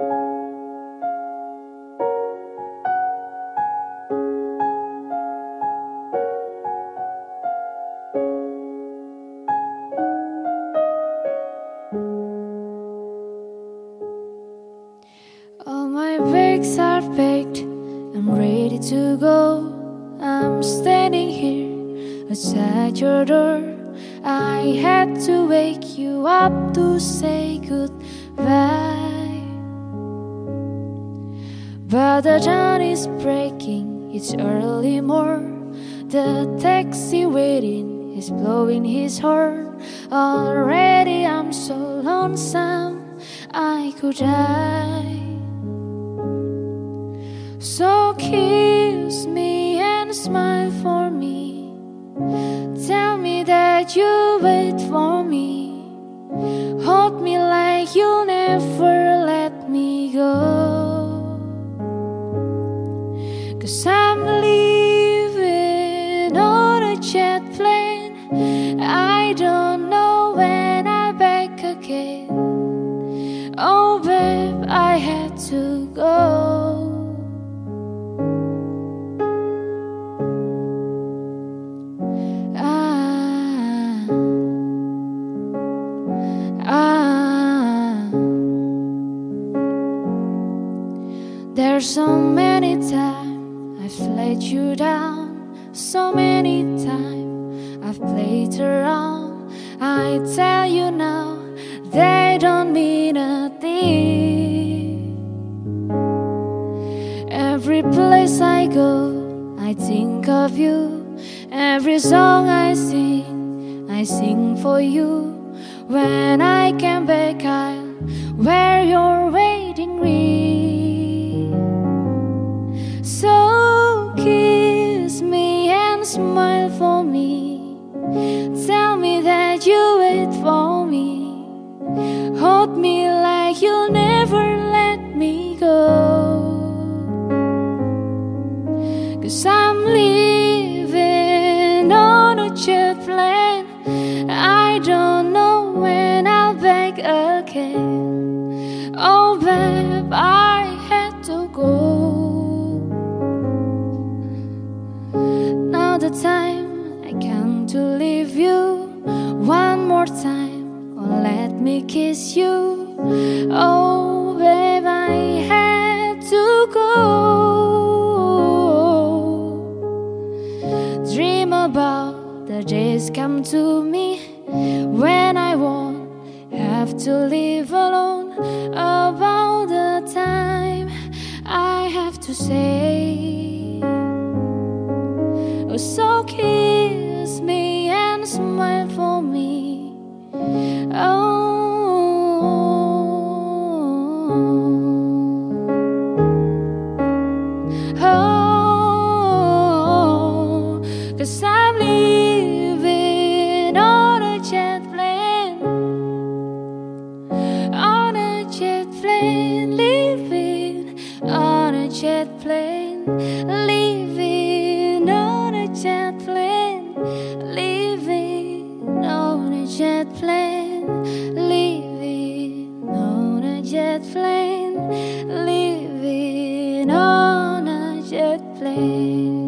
All my bags are packed, I'm ready to go. I'm standing here outside your door. I had to wake you up to say goodbye. But the dawn is breaking, it's early morn. The taxi waiting is blowing his horn. Already I'm so lonesome, I could die. So kiss me and smile for me. Babe, I had to go. Ah, ah. There's so many times I've let you down, so many times I've played around. I tell you now, they don't mean Every place I go, I think of you. Every song I sing, I sing for you. When I come back, I'll wear your waiting ring. So kiss me and smile for me. Tell me that you wait for me. Hold me I'm leaving on a jet plane. I don't know when I'll back again. Oh, babe, I had to go. Now the time I come to leave you one more time. Oh, let me kiss you. Oh, about the days come to me when I won't have to live alone. About the time I have to say. Oh, so kiss jet plane, living on a jet plane, living on a jet plane, living on a jet plane, living on a jet plane.